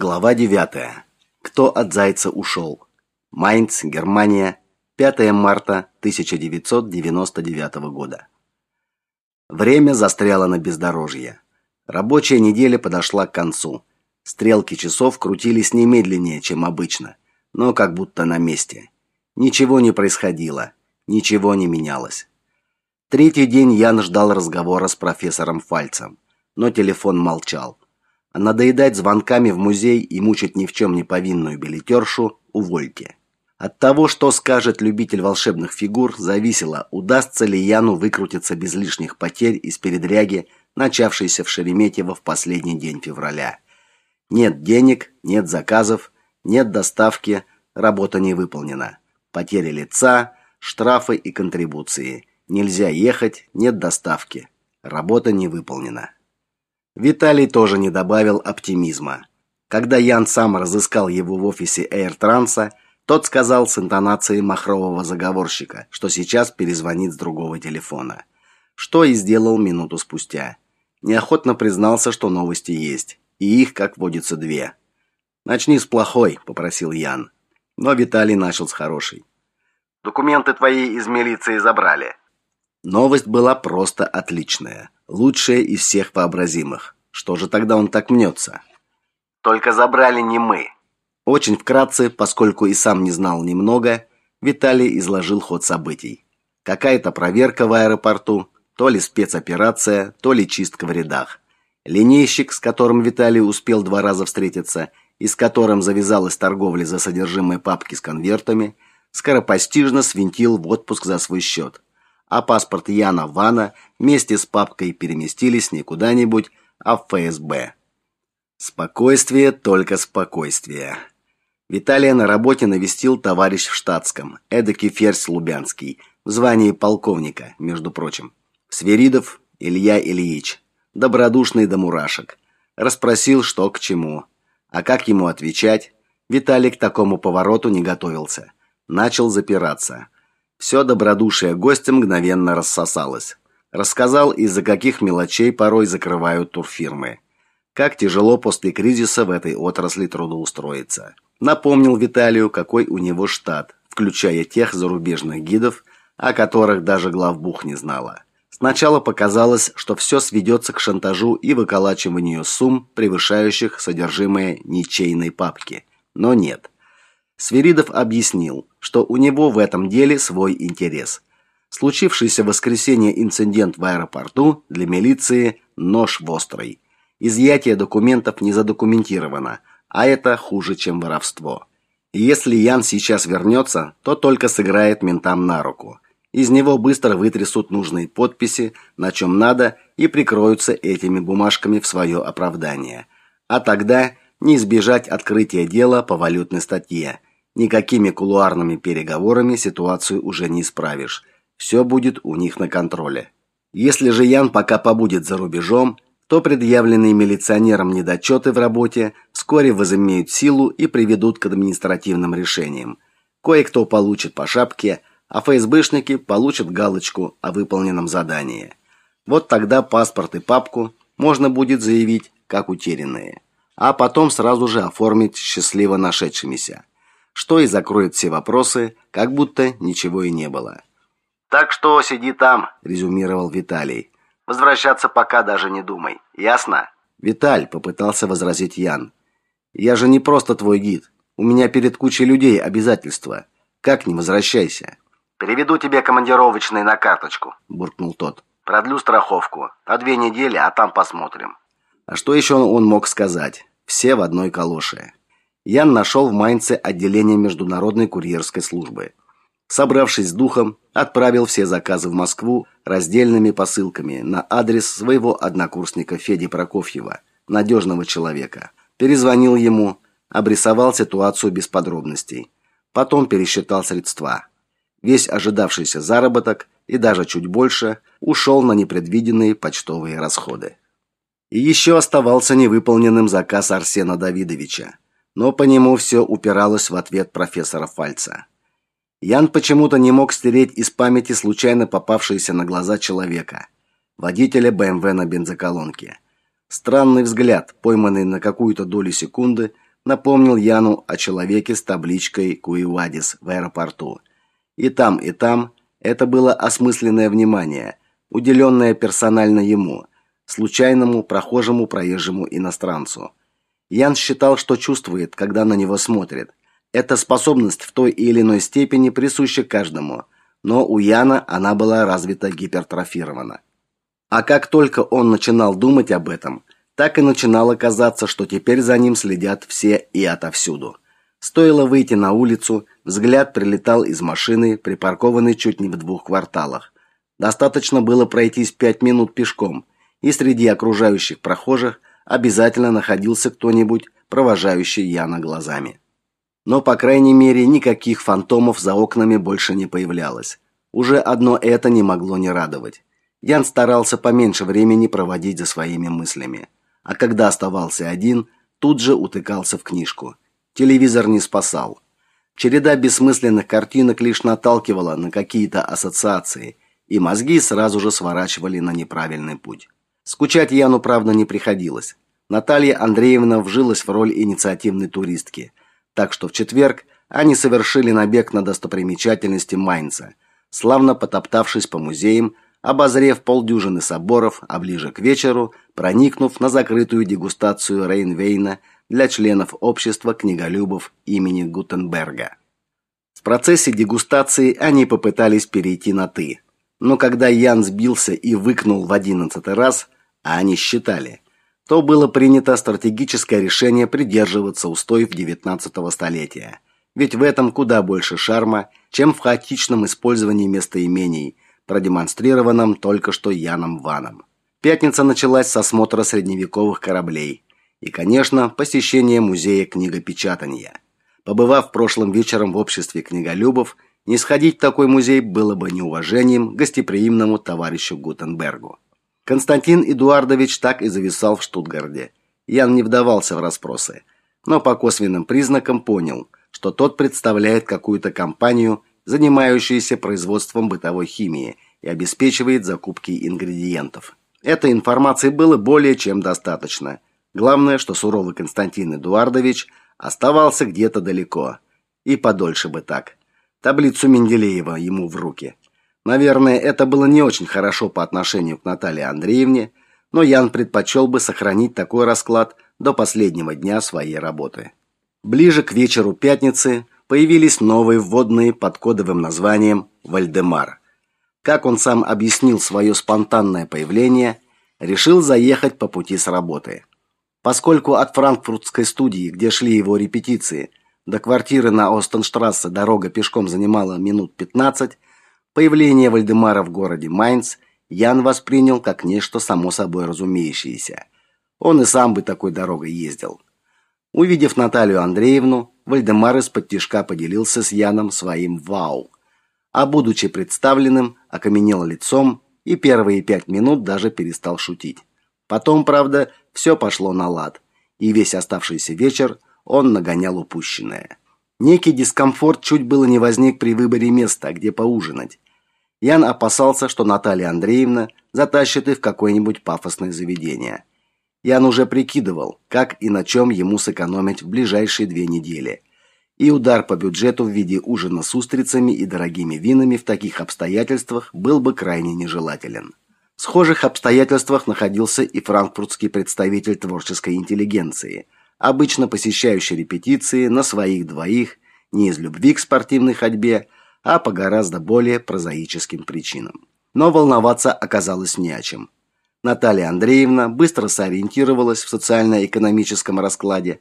Глава 9. Кто от зайца ушел? Майнц, Германия, 5 марта 1999 года. Время застряло на бездорожье. Рабочая неделя подошла к концу. Стрелки часов крутились не медленнее, чем обычно, но как будто на месте. Ничего не происходило, ничего не менялось. Третий день Ян ждал разговора с профессором Фальцем, но телефон молчал. А надоедать звонками в музей и мучить ни в чем не повинную билетершу увольте. От того, что скажет любитель волшебных фигур, зависело, удастся ли Яну выкрутиться без лишних потерь из передряги, начавшейся в Шереметьево в последний день февраля. Нет денег, нет заказов, нет доставки, работа не выполнена. Потери лица, штрафы и контрибуции. Нельзя ехать, нет доставки. Работа не выполнена. Виталий тоже не добавил оптимизма. Когда Ян сам разыскал его в офисе Эйртранса, тот сказал с интонацией махрового заговорщика, что сейчас перезвонит с другого телефона. Что и сделал минуту спустя. Неохотно признался, что новости есть, и их, как водится, две. Начни с плохой, попросил Ян. Но Виталий начал с хорошей. Документы твои из милиции забрали. Новость была просто отличная лучшее из всех вообразимых. Что же тогда он так мнется? Только забрали не мы. Очень вкратце, поскольку и сам не знал немного, Виталий изложил ход событий. Какая-то проверка в аэропорту, то ли спецоперация, то ли чистка в рядах. Линейщик, с которым Виталий успел два раза встретиться, и с которым завязалась торговля за содержимое папки с конвертами, скоропостижно свинтил в отпуск за свой счет а паспорт Яна Вана вместе с папкой переместились не куда-нибудь, а в ФСБ. Спокойствие, только спокойствие. Виталия на работе навестил товарищ в штатском, эдакий ферзь Лубянский, в звании полковника, между прочим. Сверидов Илья Ильич, добродушный до мурашек. Расспросил, что к чему. А как ему отвечать? Виталий к такому повороту не готовился. Начал запираться. Все добродушие гостя мгновенно рассосалось. Рассказал, из-за каких мелочей порой закрывают турфирмы. Как тяжело после кризиса в этой отрасли трудоустроиться. Напомнил Виталию, какой у него штат, включая тех зарубежных гидов, о которых даже главбух не знала. Сначала показалось, что все сведется к шантажу и выколачиванию сумм, превышающих содержимое ничейной папки. Но нет. Свиридов объяснил, что у него в этом деле свой интерес. Случившийся в воскресенье инцидент в аэропорту для милиции нож в острый. Изъятие документов не задокументировано, а это хуже, чем воровство. И если Ян сейчас вернется, то только сыграет ментам на руку. Из него быстро вытрясут нужные подписи, на чем надо, и прикроются этими бумажками в свое оправдание. А тогда не избежать открытия дела по валютной статье – Никакими кулуарными переговорами ситуацию уже не исправишь. Все будет у них на контроле. Если же Ян пока побудет за рубежом, то предъявленные милиционерам недочеты в работе вскоре возымеют силу и приведут к административным решениям. Кое-кто получит по шапке, а ФСБшники получат галочку о выполненном задании. Вот тогда паспорт и папку можно будет заявить как утерянные, а потом сразу же оформить счастливо нашедшимися что и закроет все вопросы, как будто ничего и не было. Так что сиди там, резюмировал Виталий. Возвращаться пока даже не думай. Ясно? Виталь попытался возразить Ян. Я же не просто твой гид. У меня перед кучей людей обязательства. Как не возвращайся? Переведу тебе командировочный на карточку, буркнул тот. Продлю страховку. На две недели, а там посмотрим. А что еще он мог сказать? Все в одной калоше. Ян нашел в Майнце отделение международной курьерской службы. Собравшись с духом, отправил все заказы в Москву раздельными посылками на адрес своего однокурсника Феди Прокофьева, надежного человека. Перезвонил ему, обрисовал ситуацию без подробностей. Потом пересчитал средства. Весь ожидавшийся заработок и даже чуть больше ушел на непредвиденные почтовые расходы. И еще оставался невыполненным заказ Арсена Давидовича но по нему все упиралось в ответ профессора Фальца. Ян почему-то не мог стереть из памяти случайно попавшееся на глаза человека, водителя БМВ на бензоколонке. Странный взгляд, пойманный на какую-то долю секунды, напомнил Яну о человеке с табличкой Куивадис в аэропорту. И там, и там это было осмысленное внимание, уделенное персонально ему, случайному прохожему проезжему иностранцу. Ян считал, что чувствует, когда на него смотрят. Эта способность в той или иной степени присуща каждому, но у Яна она была развита гипертрофирована. А как только он начинал думать об этом, так и начинало казаться, что теперь за ним следят все и отовсюду. Стоило выйти на улицу, взгляд прилетал из машины, припаркованной чуть не в двух кварталах. Достаточно было пройтись пять минут пешком, и среди окружающих прохожих обязательно находился кто-нибудь, провожающий Яна глазами. Но, по крайней мере, никаких фантомов за окнами больше не появлялось. Уже одно это не могло не радовать. Ян старался поменьше времени проводить за своими мыслями, а когда оставался один, тут же утыкался в книжку. Телевизор не спасал. Череда бессмысленных картинок лишь наталкивала на какие-то ассоциации, и мозги сразу же сворачивали на неправильный путь. Скучать Яну, правда, не приходилось. Наталья Андреевна вжилась в роль инициативной туристки, так что в четверг они совершили набег на достопримечательности Майнца, славно потоптавшись по музеям, обозрев полдюжины соборов, а ближе к вечеру проникнув на закрытую дегустацию Рейнвейна для членов общества книголюбов имени Гутенберга. В процессе дегустации они попытались перейти на ты, но когда Ян сбился и выкнул в одиннадцатый раз, а они считали, то было принято стратегическое решение придерживаться устоев XIX столетия. Ведь в этом куда больше шарма, чем в хаотичном использовании местоимений, продемонстрированном только что Яном Ваном. Пятница началась с осмотра средневековых кораблей и, конечно, посещения музея книгопечатания. Побывав прошлым вечером в обществе книголюбов, не сходить в такой музей было бы неуважением гостеприимному товарищу Гутенбергу. Константин Эдуардович так и зависал в Штутгарте. Ян не вдавался в расспросы, но по косвенным признакам понял, что тот представляет какую-то компанию, занимающуюся производством бытовой химии и обеспечивает закупки ингредиентов. Этой информации было более чем достаточно. Главное, что суровый Константин Эдуардович оставался где-то далеко. И подольше бы так. Таблицу Менделеева ему в руки – Наверное, это было не очень хорошо по отношению к Наталье Андреевне, но Ян предпочел бы сохранить такой расклад до последнего дня своей работы. Ближе к вечеру пятницы появились новые вводные под кодовым названием Вальдемар. Как он сам объяснил свое спонтанное появление, решил заехать по пути с работы. Поскольку от франкфуртской студии, где шли его репетиции, до квартиры на Остенштрассе дорога пешком занимала минут 15, Появление Вальдемара в городе Майнц Ян воспринял как нечто само собой разумеющееся. Он и сам бы такой дорогой ездил. Увидев Наталью Андреевну, Вальдемар исподтишка поделился с Яном своим вау. А будучи представленным, окаменел лицом и первые пять минут даже перестал шутить. Потом, правда, все пошло на лад, и весь оставшийся вечер он нагонял упущенное. Некий дискомфорт чуть было не возник при выборе места, где поужинать. Ян опасался, что Наталья Андреевна затащит их в какое-нибудь пафосное заведение. Ян уже прикидывал, как и на чем ему сэкономить в ближайшие две недели. И удар по бюджету в виде ужина с устрицами и дорогими винами в таких обстоятельствах был бы крайне нежелателен. В схожих обстоятельствах находился и франкфуртский представитель творческой интеллигенции, обычно посещающий репетиции на своих двоих не из любви к спортивной ходьбе, а по гораздо более прозаическим причинам. Но волноваться оказалось не о чем. Наталья Андреевна быстро сориентировалась в социально-экономическом раскладе,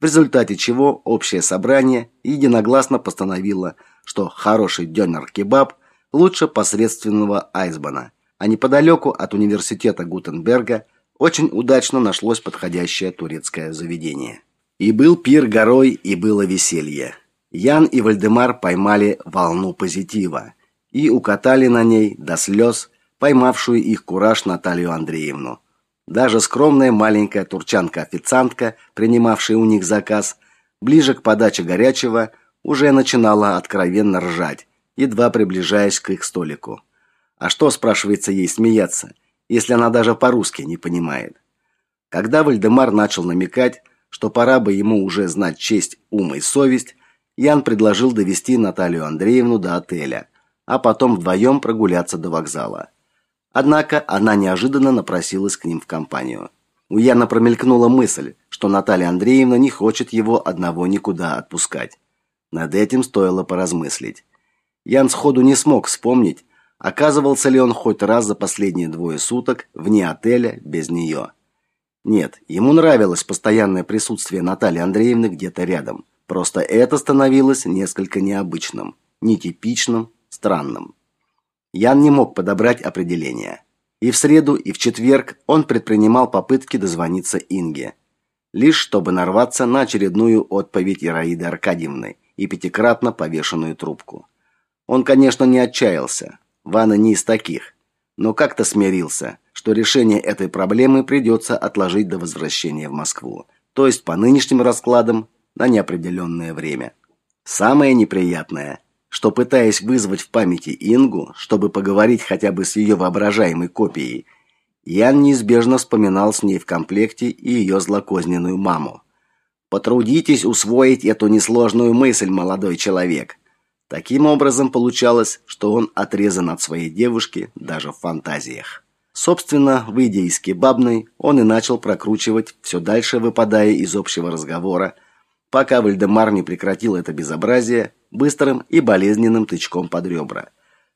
в результате чего общее собрание единогласно постановило, что хороший дёнер-кебаб лучше посредственного айсбана, а неподалеку от университета Гутенберга очень удачно нашлось подходящее турецкое заведение. И был пир горой, и было веселье. Ян и Вальдемар поймали волну позитива и укатали на ней до слез поймавшую их кураж Наталью Андреевну. Даже скромная маленькая турчанка-официантка, принимавшая у них заказ, ближе к подаче горячего, уже начинала откровенно ржать, едва приближаясь к их столику. А что, спрашивается, ей смеяться, если она даже по-русски не понимает? Когда Вальдемар начал намекать, что пора бы ему уже знать честь, ум и совесть, Ян предложил довести Наталью Андреевну до отеля, а потом вдвоем прогуляться до вокзала. Однако она неожиданно напросилась к ним в компанию. У Яна промелькнула мысль, что Наталья Андреевна не хочет его одного никуда отпускать. Над этим стоило поразмыслить. Ян сходу не смог вспомнить, оказывался ли он хоть раз за последние двое суток вне отеля без нее. Нет, ему нравилось постоянное присутствие Натальи Андреевны где-то рядом. Просто это становилось несколько необычным, нетипичным, странным. Ян не мог подобрать определение. И в среду, и в четверг он предпринимал попытки дозвониться Инге, лишь чтобы нарваться на очередную отповедь Ираиды Аркадьевны и пятикратно повешенную трубку. Он, конечно, не отчаялся. Ванна не из таких, но как-то смирился, что решение этой проблемы придется отложить до возвращения в Москву, то есть по нынешним раскладам на неопределенное время. Самое неприятное, что пытаясь вызвать в памяти Ингу, чтобы поговорить хотя бы с ее воображаемой копией, Ян неизбежно вспоминал с ней в комплекте и ее злокозненную маму. Потрудитесь усвоить эту несложную мысль, молодой человек. Таким образом получалось, что он отрезан от своей девушки даже в фантазиях. Собственно, выйдя из кебабной, он и начал прокручивать, все дальше выпадая из общего разговора, пока Вальдемар не прекратил это безобразие быстрым и болезненным тычком под ребра.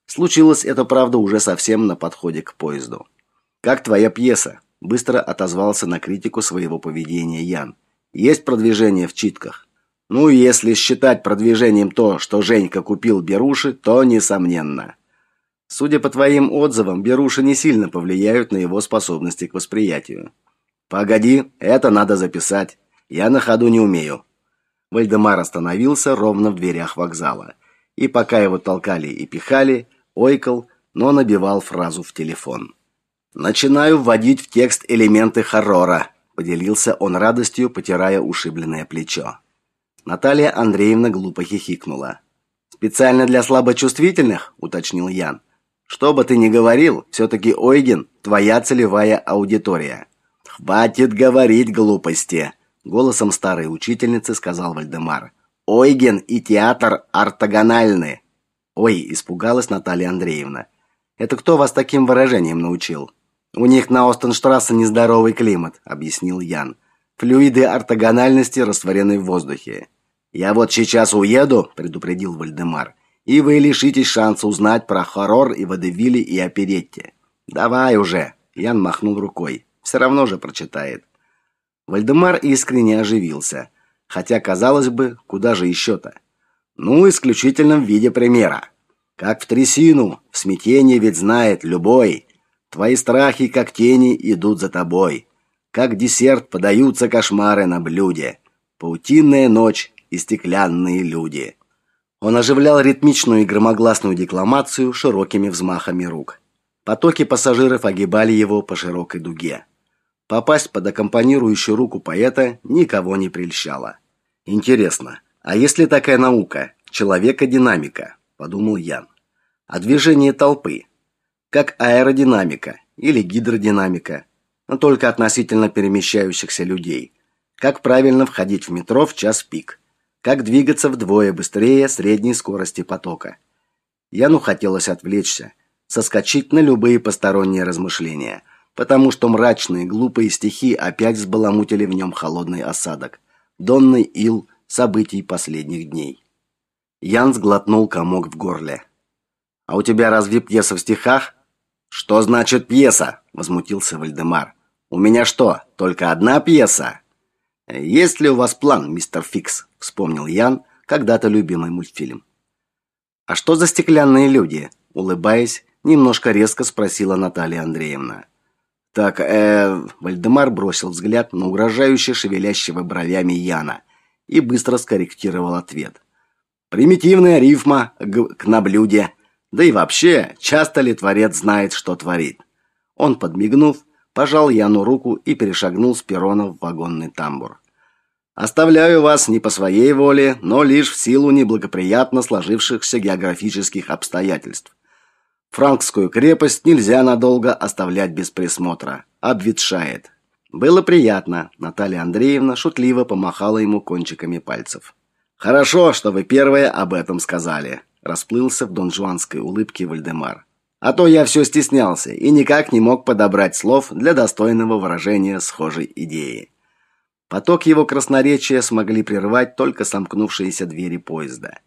Случилось это, правда, уже совсем на подходе к поезду. «Как твоя пьеса?» – быстро отозвался на критику своего поведения Ян. «Есть продвижение в читках?» Ну, если считать продвижением то, что Женька купил беруши, то несомненно. Судя по твоим отзывам, беруши не сильно повлияют на его способности к восприятию. Погоди, это надо записать. Я на ходу не умею. Вальдемар остановился ровно в дверях вокзала. И пока его толкали и пихали, ойкал, но набивал фразу в телефон. Начинаю вводить в текст элементы хоррора, поделился он радостью, потирая ушибленное плечо. Наталья Андреевна глупо хихикнула. Специально для слабочувствительных, уточнил Ян. Что бы ты ни говорил, все таки Ойген твоя целевая аудитория. Хватит говорить глупости, голосом старой учительницы сказал Вальдемар. Ойген и театр ортогональны. Ой, испугалась Наталья Андреевна. Это кто вас таким выражением научил? У них на Остенштрассе нездоровый климат, объяснил Ян. Флюиды ортогональности растворены в воздухе. Я вот сейчас уеду, предупредил Вальдемар. И вы лишитесь шанса узнать про хоррор и водевили и оперетте. Давай уже, Ян махнул рукой. Все равно же прочитает. Вальдемар искренне оживился, хотя казалось бы, куда же еще то Ну, исключительно в виде примера. Как в трясину, в смятении ведь знает любой. Твои страхи, как тени, идут за тобой. Как десерт подаются кошмары на блюде. Паутинная ночь и стеклянные люди. Он оживлял ритмичную и громогласную декламацию широкими взмахами рук. Потоки пассажиров огибали его по широкой дуге. Попасть под аккомпанирующую руку поэта никого не прельщало. Интересно, а если такая наука человека-динамика, подумал Ян. А движение толпы как аэродинамика или гидродинамика, но только относительно перемещающихся людей. Как правильно входить в метро в час пик? Как двигаться вдвое быстрее средней скорости потока? Яну хотелось отвлечься, соскочить на любые посторонние размышления, потому что мрачные, глупые стихи опять взбаламутили в нем холодный осадок, донный ил событий последних дней. Ян сглотнул комок в горле. А у тебя разве пьеса в стихах? Что значит пьеса? возмутился Вальдемар. У меня что, только одна пьеса? Есть ли у вас план, мистер Фикс? вспомнил Ян когда-то любимый мультфильм. А что за стеклянные люди? улыбаясь, немножко резко спросила Наталья Андреевна. Так, э, Вальдемар бросил взгляд на угрожающе шевелящего бровями Яна и быстро скорректировал ответ. Примитивная рифма к на блюде. Да и вообще, часто ли творец знает, что творит? Он, подмигнув, пожал Яну руку и перешагнул с перрона в вагонный тамбур. Оставляю вас не по своей воле, но лишь в силу неблагоприятно сложившихся географических обстоятельств. Франкскую крепость нельзя надолго оставлять без присмотра, обветшает. Было приятно. Наталья Андреевна шутливо помахала ему кончиками пальцев. Хорошо, что вы первые об этом сказали, расплылся в донжуанской улыбке Вальдемар. А то я все стеснялся и никак не мог подобрать слов для достойного выражения схожей идеи. Поток его красноречия смогли прервать только сомкнувшиеся двери поезда.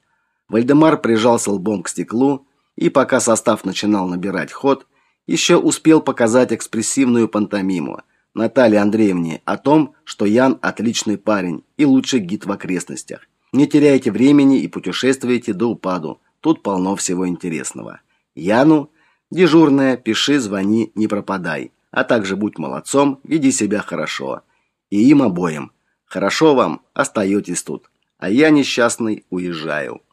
Вальдемар прижался лбом к стеклу и пока состав начинал набирать ход, еще успел показать экспрессивную пантомиму Наталье Андреевне о том, что Ян отличный парень и лучший гид в окрестностях. Не теряйте времени и путешествуйте до упаду. Тут полно всего интересного. Яну дежурная, пиши, звони, не пропадай, а также будь молодцом, веди себя хорошо. И им обоим. Хорошо вам, остаетесь тут, а я несчастный уезжаю.